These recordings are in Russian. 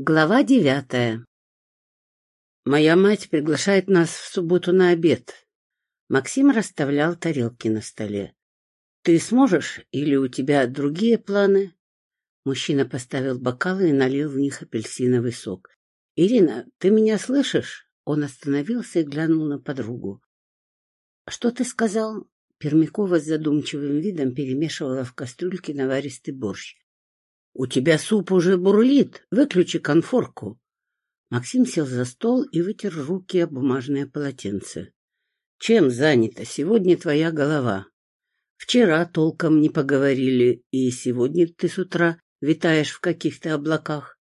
Глава девятая Моя мать приглашает нас в субботу на обед. Максим расставлял тарелки на столе. Ты сможешь или у тебя другие планы? Мужчина поставил бокалы и налил в них апельсиновый сок. Ирина, ты меня слышишь? Он остановился и глянул на подругу. Что ты сказал? Пермякова с задумчивым видом перемешивала в кастрюльке наваристый борщ. У тебя суп уже бурлит. Выключи конфорку. Максим сел за стол и вытер руки о бумажное полотенце. Чем занята сегодня твоя голова? Вчера толком не поговорили, и сегодня ты с утра витаешь в каких-то облаках.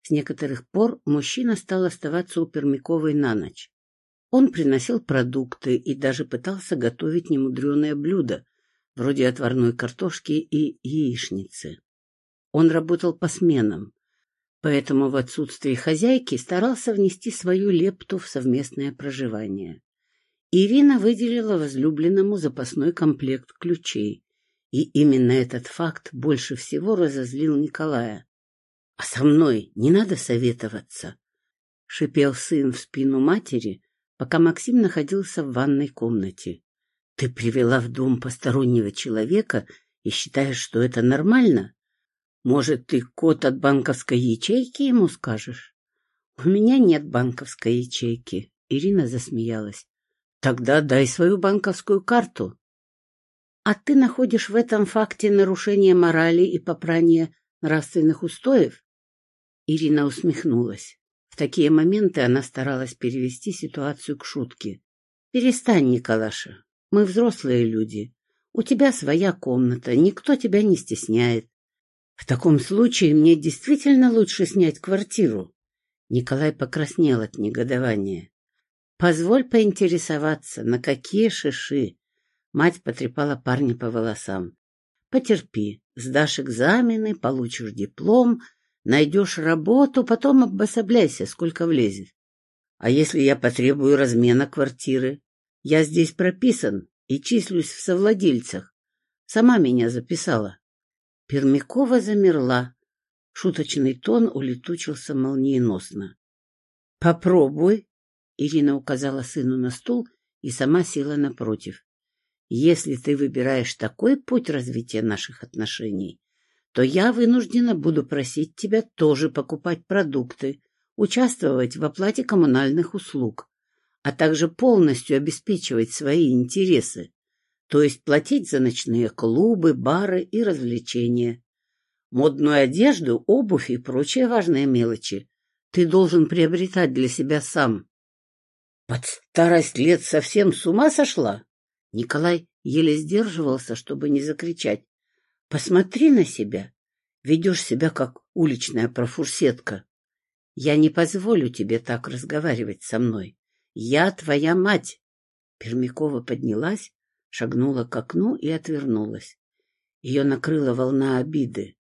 С некоторых пор мужчина стал оставаться у Пермяковой на ночь. Он приносил продукты и даже пытался готовить немудреное блюдо, вроде отварной картошки и яичницы. Он работал по сменам, поэтому в отсутствие хозяйки старался внести свою лепту в совместное проживание. Ирина выделила возлюбленному запасной комплект ключей, и именно этот факт больше всего разозлил Николая. — А со мной не надо советоваться, — шипел сын в спину матери, пока Максим находился в ванной комнате. — Ты привела в дом постороннего человека и считаешь, что это нормально? Может, ты код от банковской ячейки ему скажешь? У меня нет банковской ячейки. Ирина засмеялась. Тогда дай свою банковскую карту. А ты находишь в этом факте нарушение морали и попрание нравственных устоев? Ирина усмехнулась. В такие моменты она старалась перевести ситуацию к шутке. Перестань, Николаша. Мы взрослые люди. У тебя своя комната, никто тебя не стесняет. В таком случае мне действительно лучше снять квартиру. Николай покраснел от негодования. Позволь поинтересоваться, на какие шиши? Мать потрепала парня по волосам. Потерпи, сдашь экзамены, получишь диплом, найдешь работу, потом обособляйся, сколько влезет. А если я потребую размена квартиры? Я здесь прописан и числюсь в совладельцах. Сама меня записала. Пермякова замерла. Шуточный тон улетучился молниеносно. — Попробуй, — Ирина указала сыну на стул и сама села напротив. — Если ты выбираешь такой путь развития наших отношений, то я вынуждена буду просить тебя тоже покупать продукты, участвовать в оплате коммунальных услуг, а также полностью обеспечивать свои интересы то есть платить за ночные клубы, бары и развлечения. Модную одежду, обувь и прочие важные мелочи ты должен приобретать для себя сам. Под старость лет совсем с ума сошла? Николай еле сдерживался, чтобы не закричать. Посмотри на себя. Ведешь себя, как уличная профурсетка. Я не позволю тебе так разговаривать со мной. Я твоя мать. Пермякова поднялась шагнула к окну и отвернулась. Ее накрыла волна обиды.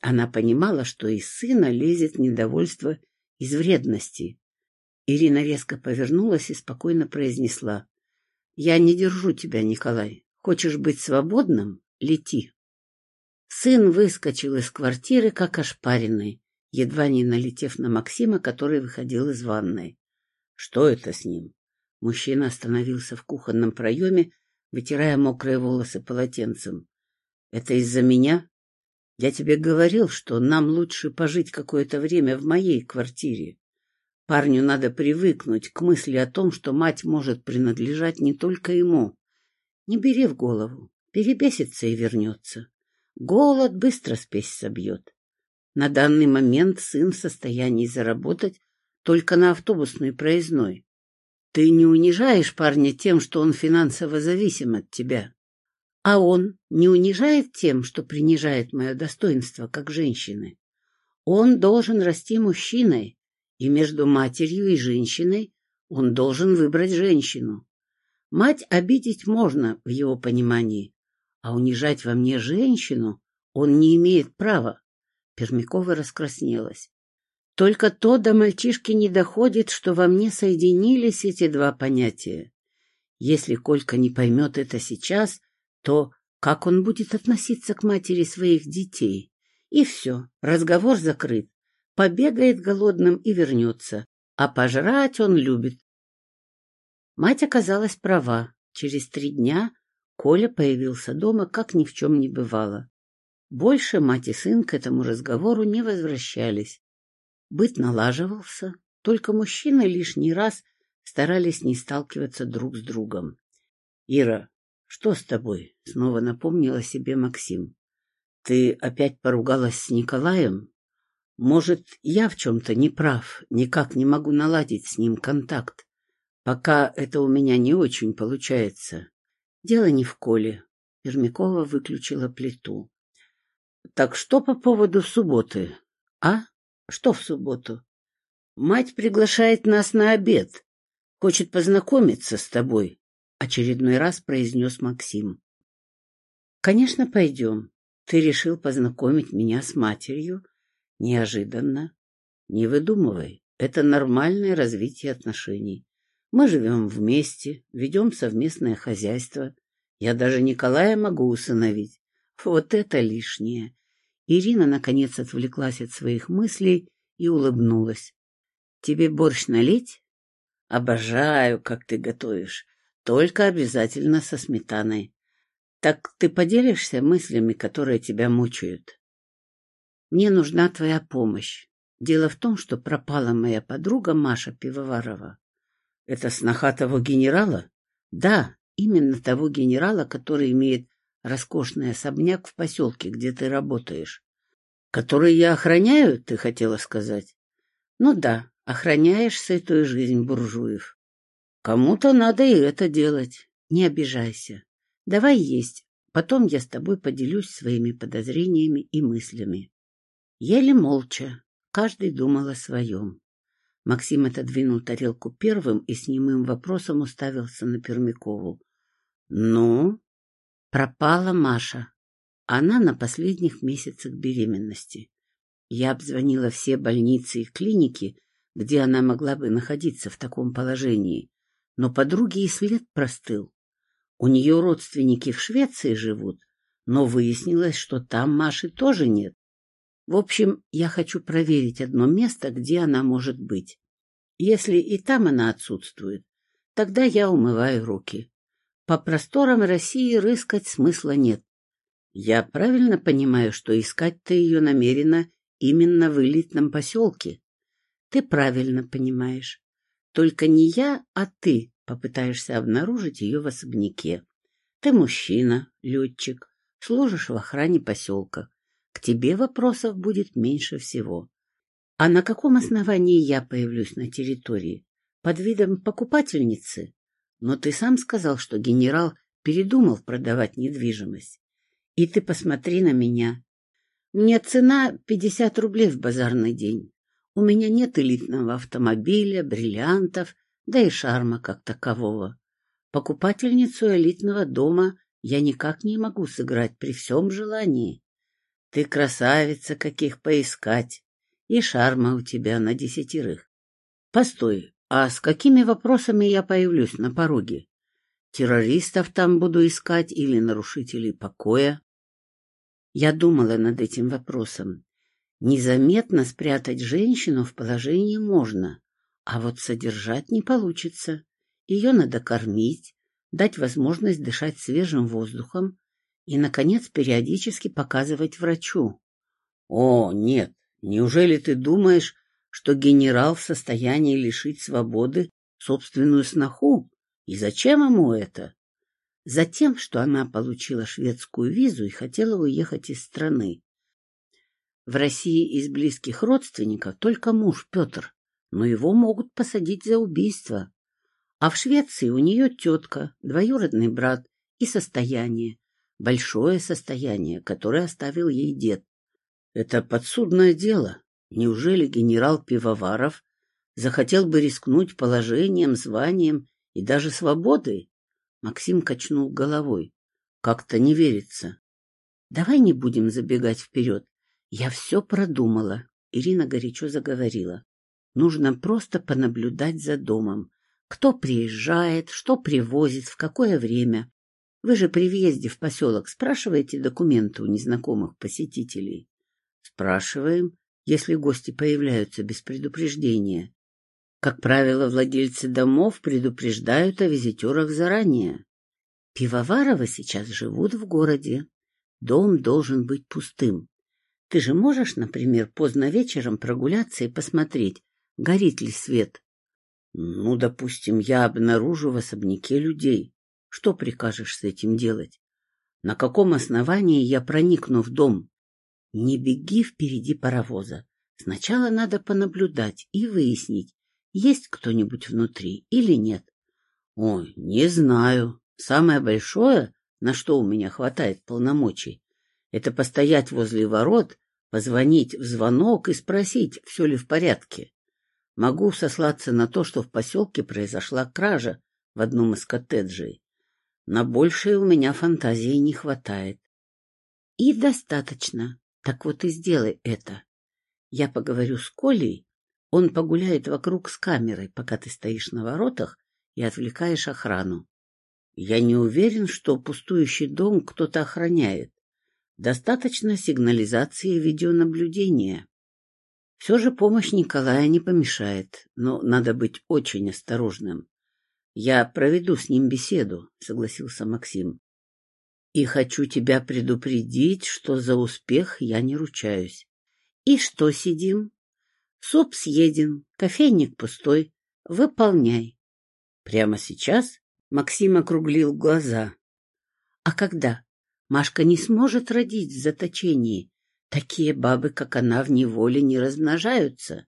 Она понимала, что из сына лезет недовольство из вредности. Ирина резко повернулась и спокойно произнесла. — Я не держу тебя, Николай. Хочешь быть свободным? Лети. Сын выскочил из квартиры, как ошпаренный, едва не налетев на Максима, который выходил из ванной. Что это с ним? Мужчина остановился в кухонном проеме вытирая мокрые волосы полотенцем. — Это из-за меня? Я тебе говорил, что нам лучше пожить какое-то время в моей квартире. Парню надо привыкнуть к мысли о том, что мать может принадлежать не только ему. Не бери в голову, перебесится и вернется. Голод быстро спесь собьет. На данный момент сын в состоянии заработать только на автобусной проездной. Ты не унижаешь парня тем, что он финансово зависим от тебя. А он не унижает тем, что принижает мое достоинство как женщины. Он должен расти мужчиной, и между матерью и женщиной он должен выбрать женщину. Мать обидеть можно в его понимании, а унижать во мне женщину он не имеет права. Пермякова раскраснелась. Только то до мальчишки не доходит, что во мне соединились эти два понятия. Если Колька не поймет это сейчас, то как он будет относиться к матери своих детей? И все, разговор закрыт. Побегает голодным и вернется, а пожрать он любит. Мать оказалась права. Через три дня Коля появился дома, как ни в чем не бывало. Больше мать и сын к этому разговору не возвращались. Быт налаживался, только мужчины лишний раз старались не сталкиваться друг с другом. — Ира, что с тобой? — снова напомнил о себе Максим. — Ты опять поругалась с Николаем? Может, я в чем-то не прав, никак не могу наладить с ним контакт. Пока это у меня не очень получается. Дело не в Коле. Пермякова выключила плиту. — Так что по поводу субботы? А? Что в субботу? Мать приглашает нас на обед. Хочет познакомиться с тобой, — очередной раз произнес Максим. — Конечно, пойдем. Ты решил познакомить меня с матерью? Неожиданно. Не выдумывай. Это нормальное развитие отношений. Мы живем вместе, ведем совместное хозяйство. Я даже Николая могу усыновить. Вот это лишнее. Ирина, наконец, отвлеклась от своих мыслей и улыбнулась. — Тебе борщ налить? — Обожаю, как ты готовишь. Только обязательно со сметаной. Так ты поделишься мыслями, которые тебя мучают? Мне нужна твоя помощь. Дело в том, что пропала моя подруга Маша Пивоварова. Это сноха того генерала? Да, именно того генерала, который имеет роскошный особняк в поселке, где ты работаешь. Который я охраняю, ты хотела сказать? Ну да, охраняешь сытую жизнь буржуев. Кому-то надо и это делать. Не обижайся. Давай есть, потом я с тобой поделюсь своими подозрениями и мыслями. Еле молча, каждый думал о своем. Максим отодвинул тарелку первым и с немым вопросом уставился на Пермякову. — Ну? Пропала Маша. Она на последних месяцах беременности. Я обзвонила все больницы и клиники, где она могла бы находиться в таком положении, но подруге и след простыл. У нее родственники в Швеции живут, но выяснилось, что там Маши тоже нет. В общем, я хочу проверить одно место, где она может быть. Если и там она отсутствует, тогда я умываю руки. По просторам России рыскать смысла нет. Я правильно понимаю, что искать ты ее намерена именно в элитном поселке? Ты правильно понимаешь. Только не я, а ты попытаешься обнаружить ее в особняке. Ты мужчина, летчик, служишь в охране поселка. К тебе вопросов будет меньше всего. А на каком основании я появлюсь на территории? Под видом покупательницы? Но ты сам сказал, что генерал передумал продавать недвижимость. И ты посмотри на меня. Мне цена 50 рублей в базарный день. У меня нет элитного автомобиля, бриллиантов, да и шарма как такового. Покупательницу элитного дома я никак не могу сыграть при всем желании. Ты красавица, каких поискать, и шарма у тебя на десятерых. Постой, а с какими вопросами я появлюсь на пороге? Террористов там буду искать или нарушителей покоя? Я думала над этим вопросом. Незаметно спрятать женщину в положении можно, а вот содержать не получится. Ее надо кормить, дать возможность дышать свежим воздухом, и, наконец, периодически показывать врачу. О, нет, неужели ты думаешь, что генерал в состоянии лишить свободы собственную сноху? И зачем ему это? Затем, что она получила шведскую визу и хотела уехать из страны. В России из близких родственников только муж Петр, но его могут посадить за убийство. А в Швеции у нее тетка, двоюродный брат и состояние, большое состояние, которое оставил ей дед. Это подсудное дело. Неужели генерал Пивоваров захотел бы рискнуть положением, званием и даже свободой? Максим качнул головой. Как-то не верится. Давай не будем забегать вперед. Я все продумала. Ирина горячо заговорила. Нужно просто понаблюдать за домом. Кто приезжает, что привозит, в какое время. Вы же при въезде в поселок спрашиваете документы у незнакомых посетителей? Спрашиваем. Если гости появляются без предупреждения. Как правило, владельцы домов предупреждают о визитерах заранее. Пивоваровы сейчас живут в городе. Дом должен быть пустым. Ты же можешь, например, поздно вечером прогуляться и посмотреть, горит ли свет. Ну, допустим, я обнаружу в особняке людей. Что прикажешь с этим делать? На каком основании я проникну в дом? Не беги впереди паровоза. Сначала надо понаблюдать и выяснить, есть кто-нибудь внутри или нет. Ой, не знаю. Самое большое, на что у меня хватает полномочий, это постоять возле ворот, позвонить в звонок и спросить, все ли в порядке. Могу сослаться на то, что в поселке произошла кража в одном из коттеджей. На большее у меня фантазии не хватает. И достаточно. Так вот и сделай это. Я поговорю с Колей, он погуляет вокруг с камерой, пока ты стоишь на воротах и отвлекаешь охрану. Я не уверен, что пустующий дом кто-то охраняет. Достаточно сигнализации и видеонаблюдения. Все же помощь Николая не помешает, но надо быть очень осторожным. Я проведу с ним беседу, согласился Максим. И хочу тебя предупредить, что за успех я не ручаюсь. И что сидим? Суп съеден, кофейник пустой. Выполняй. Прямо сейчас Максим округлил глаза. А когда? Машка не сможет родить в заточении. Такие бабы, как она, в неволе не размножаются.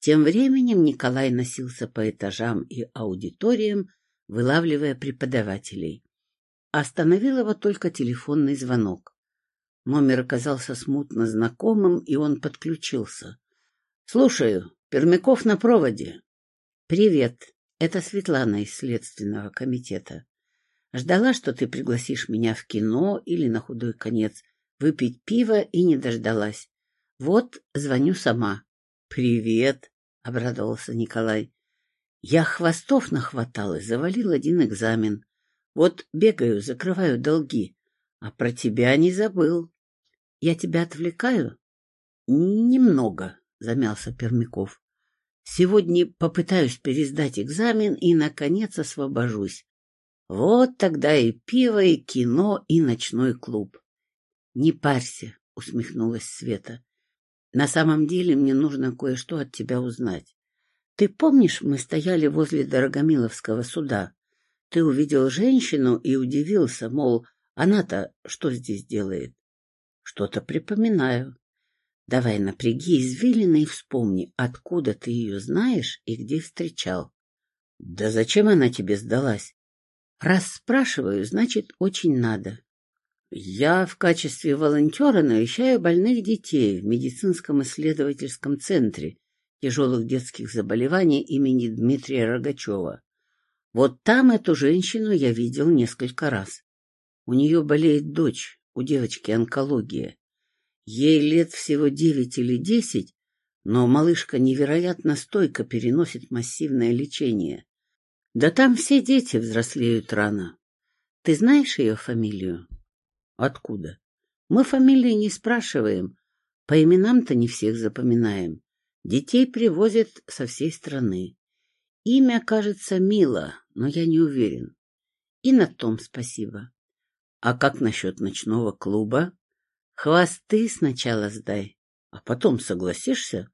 Тем временем Николай носился по этажам и аудиториям, вылавливая преподавателей. Остановил его только телефонный звонок. Номер оказался смутно знакомым, и он подключился. — Слушаю. Пермяков на проводе. — Привет. Это Светлана из Следственного комитета. Ждала, что ты пригласишь меня в кино или, на худой конец, выпить пиво и не дождалась. Вот звоню сама. — Привет, — обрадовался Николай. Я хвостов нахватал и завалил один экзамен. Вот бегаю, закрываю долги. А про тебя не забыл. Я тебя отвлекаю? — Немного, — замялся Пермяков. Сегодня попытаюсь пересдать экзамен и, наконец, освобожусь. Вот тогда и пиво, и кино, и ночной клуб. — Не парься, — усмехнулась Света. — На самом деле мне нужно кое-что от тебя узнать. Ты помнишь, мы стояли возле Дорогомиловского суда? Ты увидел женщину и удивился, мол, она-то что здесь делает? Что-то припоминаю. Давай напряги извилины и вспомни, откуда ты ее знаешь и где встречал. Да зачем она тебе сдалась? Раз спрашиваю, значит, очень надо. Я в качестве волонтера навещаю больных детей в медицинском исследовательском центре тяжелых детских заболеваний имени Дмитрия Рогачева. Вот там эту женщину я видел несколько раз. У нее болеет дочь, у девочки онкология. Ей лет всего девять или десять, но малышка невероятно стойко переносит массивное лечение. Да там все дети взрослеют рано. Ты знаешь ее фамилию? Откуда? Мы фамилии не спрашиваем. По именам-то не всех запоминаем. Детей привозят со всей страны. Имя кажется Мила, но я не уверен. И на том спасибо. А как насчет ночного клуба? Хвосты сначала сдай, а потом согласишься?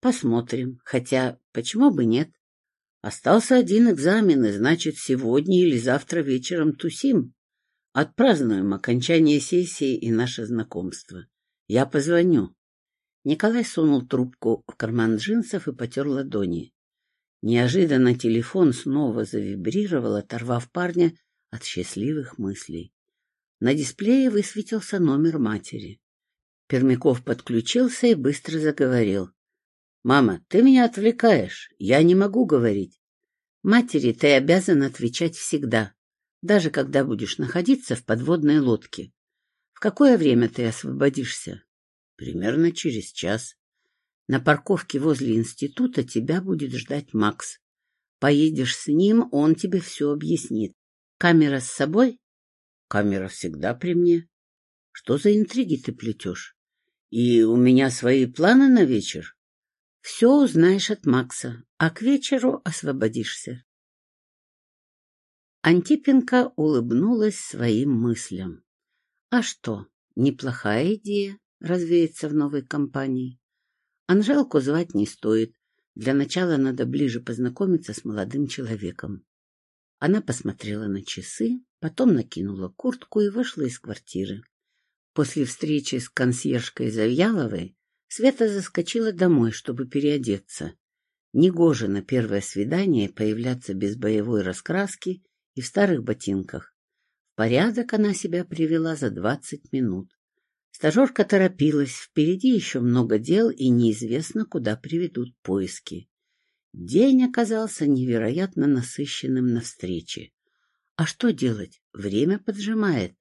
Посмотрим, хотя почему бы нет? Остался один экзамен, и значит, сегодня или завтра вечером тусим. Отпразднуем окончание сессии и наше знакомство. Я позвоню. Николай сунул трубку в карман джинсов и потер ладони. Неожиданно телефон снова завибрировал, оторвав парня от счастливых мыслей. На дисплее высветился номер матери. Пермяков подключился и быстро заговорил. — Мама, ты меня отвлекаешь. Я не могу говорить. Матери ты обязан отвечать всегда, даже когда будешь находиться в подводной лодке. В какое время ты освободишься? — Примерно через час. На парковке возле института тебя будет ждать Макс. Поедешь с ним, он тебе все объяснит. Камера с собой? Камера всегда при мне. Что за интриги ты плетешь? И у меня свои планы на вечер. Все узнаешь от Макса, а к вечеру освободишься. Антипенко улыбнулась своим мыслям. А что, неплохая идея развеяться в новой компании. Анжелку звать не стоит. Для начала надо ближе познакомиться с молодым человеком. Она посмотрела на часы, потом накинула куртку и вышла из квартиры. После встречи с консьержкой Завьяловой Света заскочила домой, чтобы переодеться. Негоже на первое свидание появляться без боевой раскраски и в старых ботинках. Порядок она себя привела за двадцать минут. Стажерка торопилась, впереди еще много дел и неизвестно, куда приведут поиски. День оказался невероятно насыщенным на встрече. А что делать? Время поджимает.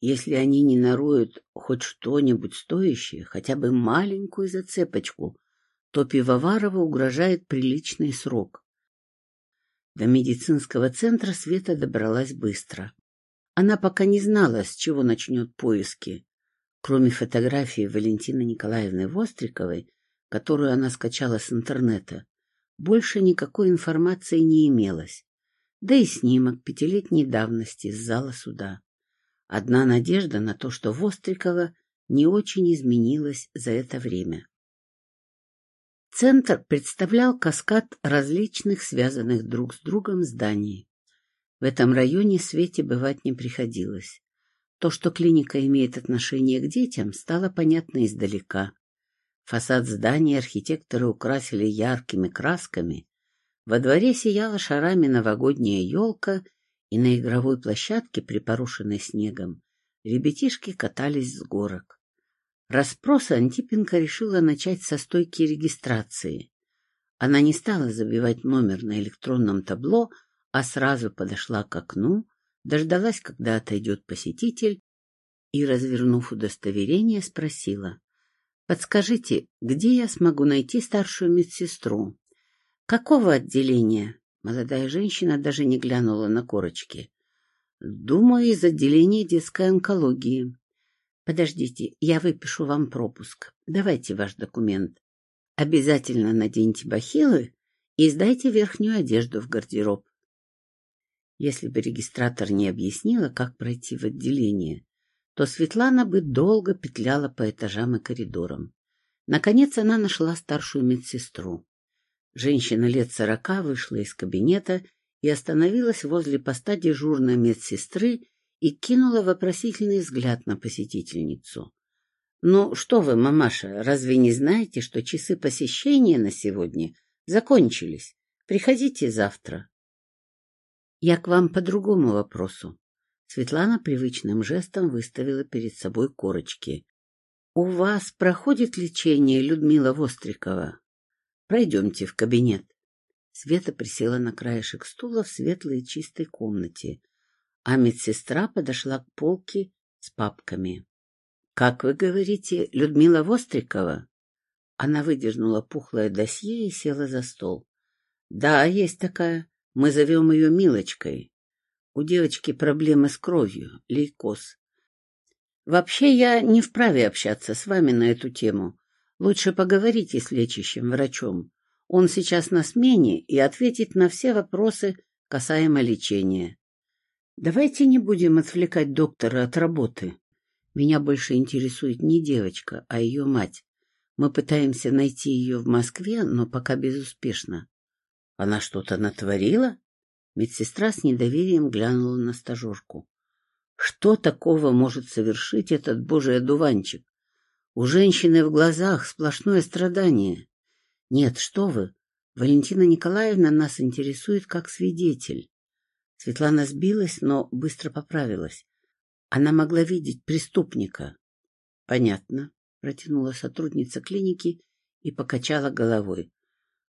Если они не наруют хоть что-нибудь стоящее, хотя бы маленькую зацепочку, то Пивоварову угрожает приличный срок. До медицинского центра Света добралась быстро. Она пока не знала, с чего начнет поиски. Кроме фотографии Валентины Николаевны Востриковой, которую она скачала с интернета, больше никакой информации не имелось. Да и снимок пятилетней давности с зала суда. Одна надежда на то, что Вострикова не очень изменилась за это время. Центр представлял каскад различных связанных друг с другом зданий. В этом районе Свете бывать не приходилось. То, что клиника имеет отношение к детям, стало понятно издалека. Фасад здания архитекторы украсили яркими красками. Во дворе сияла шарами новогодняя елка, и на игровой площадке, припорошенной снегом, ребятишки катались с горок. Распросы Антипенко решила начать со стойки регистрации. Она не стала забивать номер на электронном табло, а сразу подошла к окну, дождалась, когда отойдет посетитель, и, развернув удостоверение, спросила. — Подскажите, где я смогу найти старшую медсестру? — Какого отделения? Молодая женщина даже не глянула на корочки. — Думаю, из отделения детской онкологии. Подождите, я выпишу вам пропуск. Давайте ваш документ. Обязательно наденьте бахилы и сдайте верхнюю одежду в гардероб. Если бы регистратор не объяснила, как пройти в отделение, то Светлана бы долго петляла по этажам и коридорам. Наконец она нашла старшую медсестру. Женщина лет сорока вышла из кабинета и остановилась возле поста дежурной медсестры и кинула вопросительный взгляд на посетительницу. — Ну что вы, мамаша, разве не знаете, что часы посещения на сегодня закончились? Приходите завтра. — Я к вам по другому вопросу. Светлана привычным жестом выставила перед собой корочки. — У вас проходит лечение Людмила Вострикова? Пройдемте в кабинет. Света присела на краешек стула в светлой чистой комнате а медсестра подошла к полке с папками. — Как вы говорите, Людмила Вострикова? Она выдернула пухлое досье и села за стол. — Да, есть такая. Мы зовем ее Милочкой. У девочки проблемы с кровью, лейкоз. Вообще я не вправе общаться с вами на эту тему. Лучше поговорите с лечащим врачом. Он сейчас на смене и ответит на все вопросы касаемо лечения. Давайте не будем отвлекать доктора от работы. Меня больше интересует не девочка, а ее мать. Мы пытаемся найти ее в Москве, но пока безуспешно. Она что-то натворила? Медсестра с недоверием глянула на стажерку. Что такого может совершить этот божий одуванчик? У женщины в глазах сплошное страдание. Нет, что вы, Валентина Николаевна нас интересует как свидетель. Светлана сбилась, но быстро поправилась. Она могла видеть преступника. — Понятно, — протянула сотрудница клиники и покачала головой. —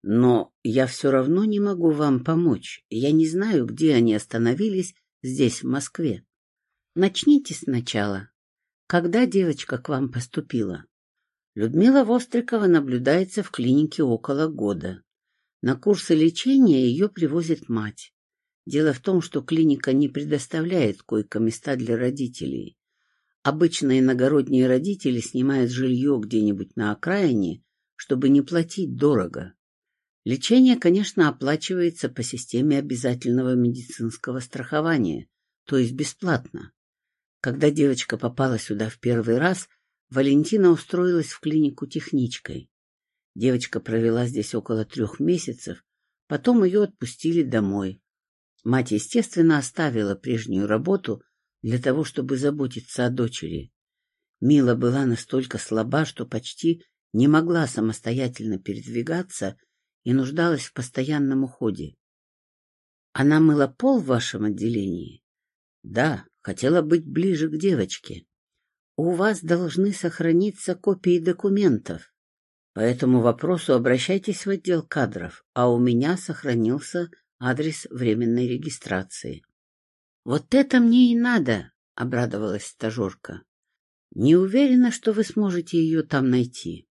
Но я все равно не могу вам помочь. Я не знаю, где они остановились здесь, в Москве. Начните сначала. Когда девочка к вам поступила? Людмила Вострикова наблюдается в клинике около года. На курсы лечения ее привозит мать. Дело в том, что клиника не предоставляет койко-места для родителей. Обычно иногородние родители снимают жилье где-нибудь на окраине, чтобы не платить дорого. Лечение, конечно, оплачивается по системе обязательного медицинского страхования, то есть бесплатно. Когда девочка попала сюда в первый раз, Валентина устроилась в клинику техничкой. Девочка провела здесь около трех месяцев, потом ее отпустили домой. Мать, естественно, оставила прежнюю работу для того, чтобы заботиться о дочери. Мила была настолько слаба, что почти не могла самостоятельно передвигаться и нуждалась в постоянном уходе. Она мыла пол в вашем отделении? Да, хотела быть ближе к девочке. У вас должны сохраниться копии документов. По этому вопросу обращайтесь в отдел кадров, а у меня сохранился адрес временной регистрации. — Вот это мне и надо, — обрадовалась стажерка. — Не уверена, что вы сможете ее там найти.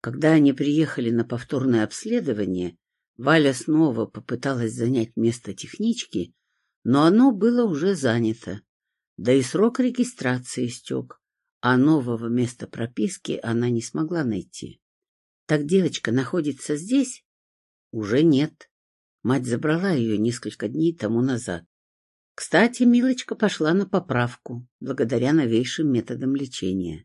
Когда они приехали на повторное обследование, Валя снова попыталась занять место технички, но оно было уже занято, да и срок регистрации истек, а нового места прописки она не смогла найти. Так девочка находится здесь? Уже нет. Мать забрала ее несколько дней тому назад. Кстати, Милочка пошла на поправку, благодаря новейшим методам лечения.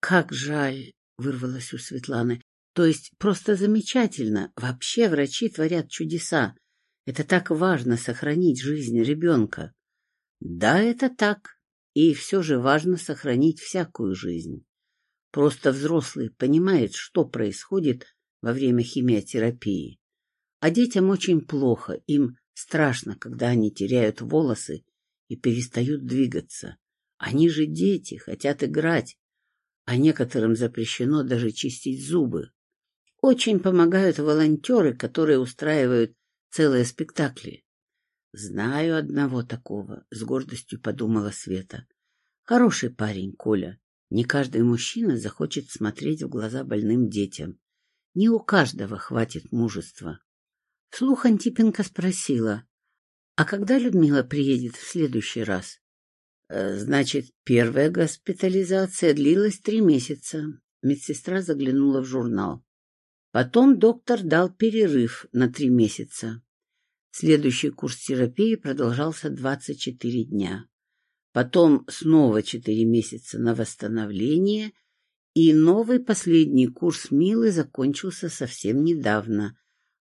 Как жаль, вырвалось у Светланы. То есть просто замечательно. Вообще врачи творят чудеса. Это так важно сохранить жизнь ребенка. Да, это так. И все же важно сохранить всякую жизнь. Просто взрослый понимает, что происходит во время химиотерапии. А детям очень плохо, им страшно, когда они теряют волосы и перестают двигаться. Они же дети, хотят играть, а некоторым запрещено даже чистить зубы. Очень помогают волонтеры, которые устраивают целые спектакли. Знаю одного такого, — с гордостью подумала Света. Хороший парень, Коля. Не каждый мужчина захочет смотреть в глаза больным детям. Не у каждого хватит мужества. Вслух Антипенко спросила, а когда Людмила приедет в следующий раз? Э, значит, первая госпитализация длилась три месяца. Медсестра заглянула в журнал. Потом доктор дал перерыв на три месяца. Следующий курс терапии продолжался 24 дня. Потом снова 4 месяца на восстановление, и новый последний курс Милы закончился совсем недавно.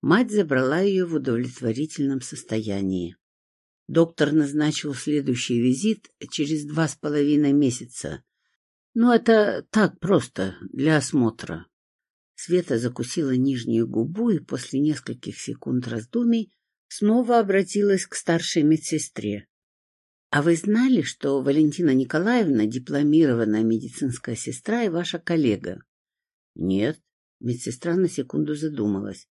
Мать забрала ее в удовлетворительном состоянии. Доктор назначил следующий визит через два с половиной месяца. Ну, это так просто, для осмотра. Света закусила нижнюю губу и после нескольких секунд раздумий снова обратилась к старшей медсестре. — А вы знали, что Валентина Николаевна дипломированная медицинская сестра и ваша коллега? — Нет. Медсестра на секунду задумалась.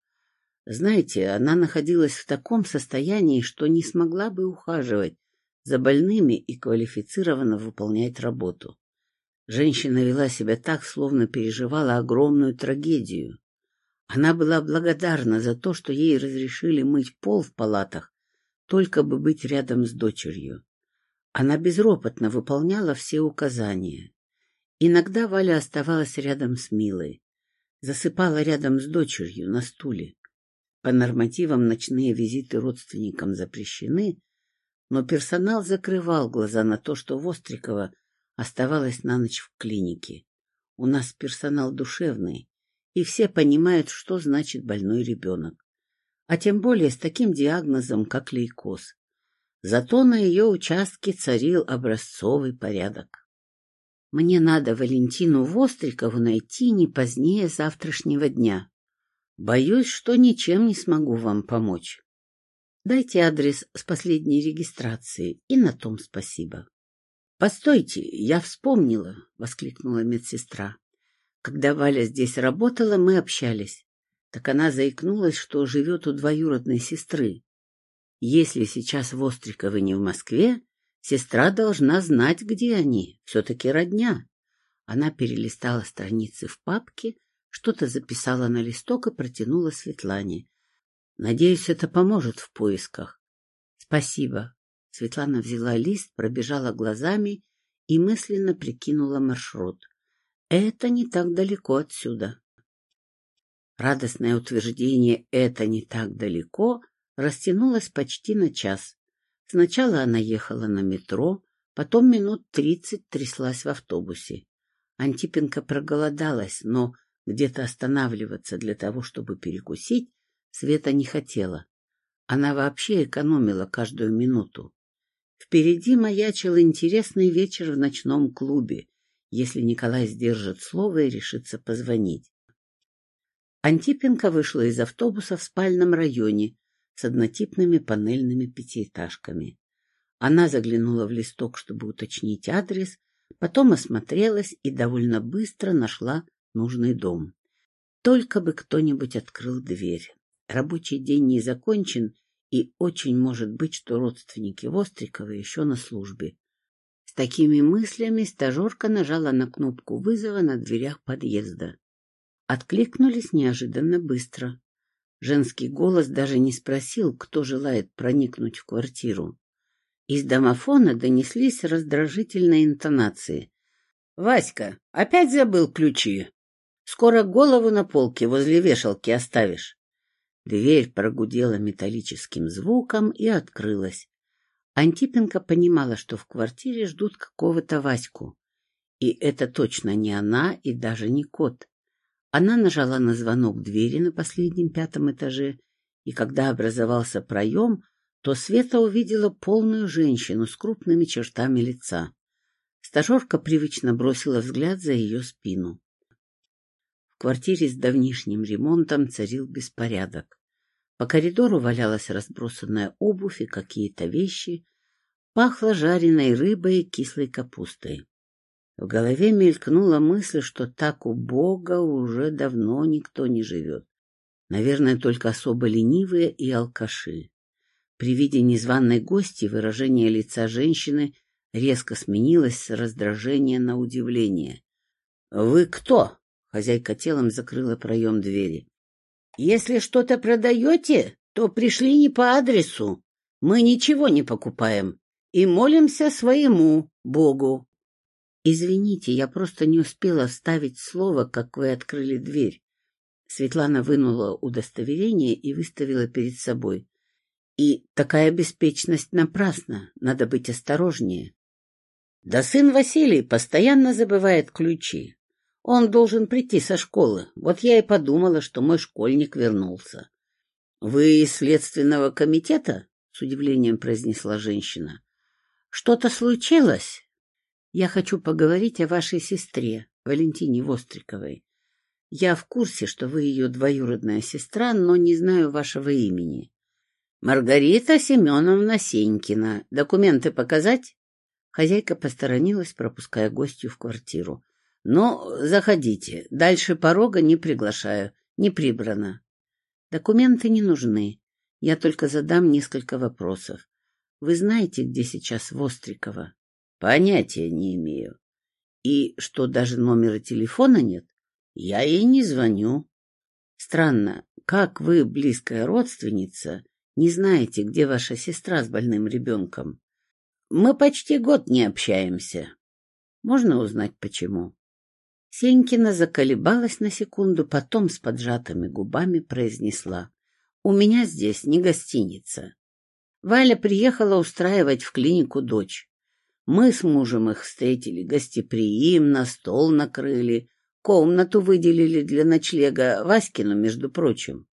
Знаете, она находилась в таком состоянии, что не смогла бы ухаживать за больными и квалифицированно выполнять работу. Женщина вела себя так, словно переживала огромную трагедию. Она была благодарна за то, что ей разрешили мыть пол в палатах, только бы быть рядом с дочерью. Она безропотно выполняла все указания. Иногда Валя оставалась рядом с Милой, засыпала рядом с дочерью на стуле. По нормативам ночные визиты родственникам запрещены, но персонал закрывал глаза на то, что Вострикова оставалась на ночь в клинике. У нас персонал душевный, и все понимают, что значит больной ребенок. А тем более с таким диагнозом, как лейкоз. Зато на ее участке царил образцовый порядок. Мне надо Валентину Вострикову найти не позднее завтрашнего дня. Боюсь, что ничем не смогу вам помочь. Дайте адрес с последней регистрации, и на том спасибо. — Постойте, я вспомнила, — воскликнула медсестра. Когда Валя здесь работала, мы общались. Так она заикнулась, что живет у двоюродной сестры. Если сейчас Востриковы не в Москве, сестра должна знать, где они, все-таки родня. Она перелистала страницы в папке, что-то записала на листок и протянула Светлане. Надеюсь, это поможет в поисках. Спасибо. Светлана взяла лист, пробежала глазами и мысленно прикинула маршрут. Это не так далеко отсюда. Радостное утверждение «это не так далеко» растянулось почти на час. Сначала она ехала на метро, потом минут тридцать тряслась в автобусе. Антипенко проголодалась, но где-то останавливаться для того, чтобы перекусить, Света не хотела. Она вообще экономила каждую минуту. Впереди маячил интересный вечер в ночном клубе, если Николай сдержит слово и решится позвонить. Антипенко вышла из автобуса в спальном районе с однотипными панельными пятиэтажками. Она заглянула в листок, чтобы уточнить адрес, потом осмотрелась и довольно быстро нашла нужный дом. Только бы кто-нибудь открыл дверь. Рабочий день не закончен, и очень может быть, что родственники Вострикова еще на службе. С такими мыслями стажерка нажала на кнопку вызова на дверях подъезда. Откликнулись неожиданно быстро. Женский голос даже не спросил, кто желает проникнуть в квартиру. Из домофона донеслись раздражительные интонации. — Васька, опять забыл ключи. Скоро голову на полке возле вешалки оставишь. Дверь прогудела металлическим звуком и открылась. Антипенко понимала, что в квартире ждут какого-то Ваську. И это точно не она и даже не кот. Она нажала на звонок двери на последнем пятом этаже, и когда образовался проем, то Света увидела полную женщину с крупными чертами лица. Стажерка привычно бросила взгляд за ее спину. Квартире с давнишним ремонтом царил беспорядок. По коридору валялась разбросанная обувь и какие-то вещи, пахло жареной рыбой и кислой капустой. В голове мелькнула мысль, что так у Бога уже давно никто не живет. Наверное, только особо ленивые и алкаши. При виде незваной гости выражение лица женщины резко сменилось с раздражения на удивление. — Вы кто? Хозяйка телом закрыла проем двери. «Если что-то продаете, то пришли не по адресу. Мы ничего не покупаем и молимся своему Богу». «Извините, я просто не успела вставить слово, как вы открыли дверь». Светлана вынула удостоверение и выставила перед собой. «И такая беспечность напрасна, надо быть осторожнее». «Да сын Василий постоянно забывает ключи. Он должен прийти со школы. Вот я и подумала, что мой школьник вернулся. — Вы из следственного комитета? — с удивлением произнесла женщина. — Что-то случилось? Я хочу поговорить о вашей сестре, Валентине Востриковой. Я в курсе, что вы ее двоюродная сестра, но не знаю вашего имени. Маргарита Семеновна Сенькина. Документы показать? Хозяйка посторонилась, пропуская гостью в квартиру. Но заходите. Дальше порога не приглашаю. Не прибрано. Документы не нужны. Я только задам несколько вопросов. Вы знаете, где сейчас Вострикова? Понятия не имею. И что, даже номера телефона нет? Я ей не звоню. Странно, как вы, близкая родственница, не знаете, где ваша сестра с больным ребенком? Мы почти год не общаемся. Можно узнать, почему? Сенькина заколебалась на секунду, потом с поджатыми губами произнесла. — У меня здесь не гостиница. Валя приехала устраивать в клинику дочь. Мы с мужем их встретили гостеприимно, стол накрыли, комнату выделили для ночлега, Васькину, между прочим.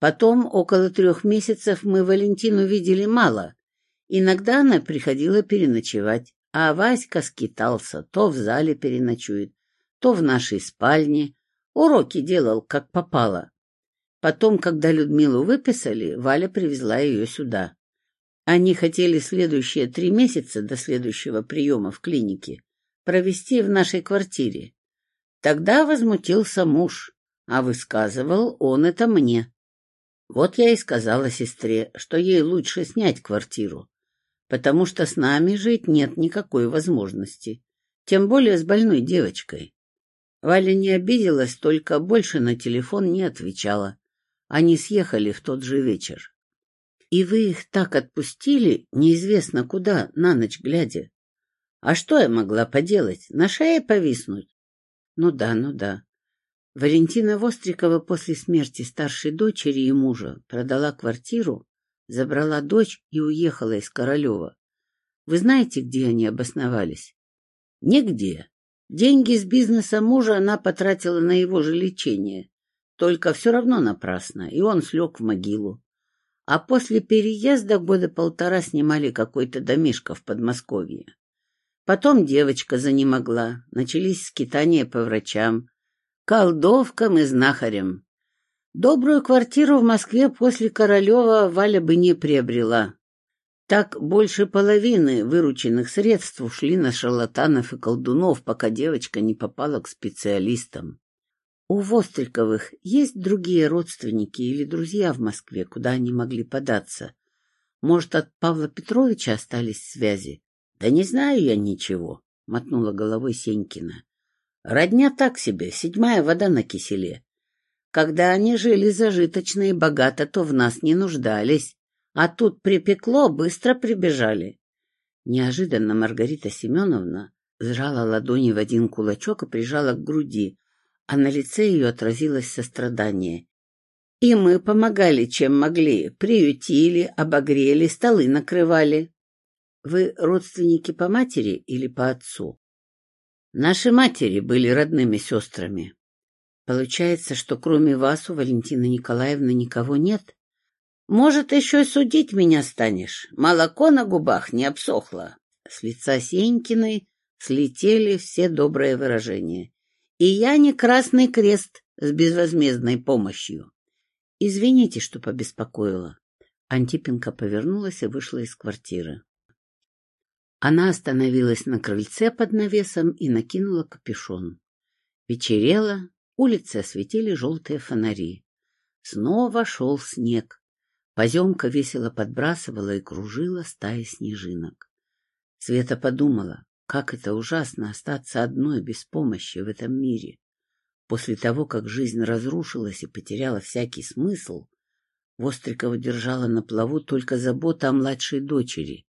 Потом, около трех месяцев, мы Валентину видели мало. Иногда она приходила переночевать, а Васька скитался, то в зале переночует, то в нашей спальне. Уроки делал, как попало. Потом, когда Людмилу выписали, Валя привезла ее сюда. Они хотели следующие три месяца до следующего приема в клинике провести в нашей квартире. Тогда возмутился муж, а высказывал он это мне. Вот я и сказала сестре, что ей лучше снять квартиру, потому что с нами жить нет никакой возможности, тем более с больной девочкой. Валя не обиделась, только больше на телефон не отвечала. Они съехали в тот же вечер. — И вы их так отпустили, неизвестно куда, на ночь глядя? А что я могла поделать? На шее повиснуть? Ну да, ну да. Валентина Вострикова после смерти старшей дочери и мужа продала квартиру, забрала дочь и уехала из Королева. Вы знаете, где они обосновались? Нигде. Деньги с бизнеса мужа она потратила на его же лечение. Только все равно напрасно, и он слег в могилу. А после переезда года полтора снимали какой-то домишко в Подмосковье. Потом девочка занемогла, начались скитания по врачам, колдовкам и знахарям. Добрую квартиру в Москве после Королева Валя бы не приобрела. Так больше половины вырученных средств ушли на шарлатанов и колдунов, пока девочка не попала к специалистам. У Востриковых есть другие родственники или друзья в Москве, куда они могли податься? Может, от Павла Петровича остались связи? — Да не знаю я ничего, — мотнула головой Сенькина. — Родня так себе, седьмая вода на киселе. Когда они жили зажиточно и богато, то в нас не нуждались. А тут припекло, быстро прибежали. Неожиданно Маргарита Семеновна сжала ладони в один кулачок и прижала к груди, а на лице ее отразилось сострадание. И мы помогали, чем могли, приютили, обогрели, столы накрывали. Вы родственники по матери или по отцу? Наши матери были родными сестрами. Получается, что кроме вас у Валентины Николаевны никого нет? Может, еще и судить меня станешь. Молоко на губах не обсохло. С лица Сенькиной слетели все добрые выражения. И я не Красный Крест с безвозмездной помощью. Извините, что побеспокоила. Антипенко повернулась и вышла из квартиры. Она остановилась на крыльце под навесом и накинула капюшон. Вечерело, улицы осветили желтые фонари. Снова шел снег. Поземка весело подбрасывала и кружила стаи снежинок. Света подумала, как это ужасно остаться одной без помощи в этом мире. После того, как жизнь разрушилась и потеряла всякий смысл, Вострикова держала на плаву только забота о младшей дочери.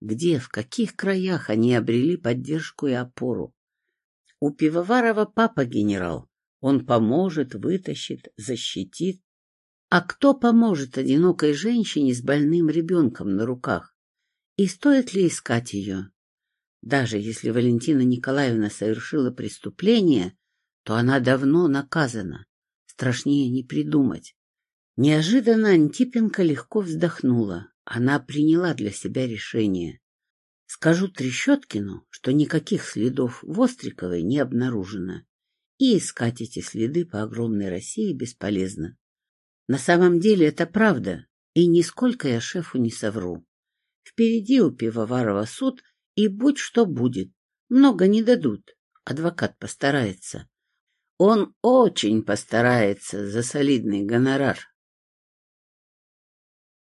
Где, в каких краях они обрели поддержку и опору? У Пивоварова папа генерал. Он поможет, вытащит, защитит. А кто поможет одинокой женщине с больным ребенком на руках? И стоит ли искать ее? Даже если Валентина Николаевна совершила преступление, то она давно наказана. Страшнее не придумать. Неожиданно Антипенко легко вздохнула. Она приняла для себя решение. Скажу Трещоткину, что никаких следов Востриковой не обнаружено, и искать эти следы по огромной России бесполезно. На самом деле это правда, и нисколько я шефу не совру. Впереди у Пивоварова суд, и будь что будет. Много не дадут. Адвокат постарается. Он очень постарается за солидный гонорар.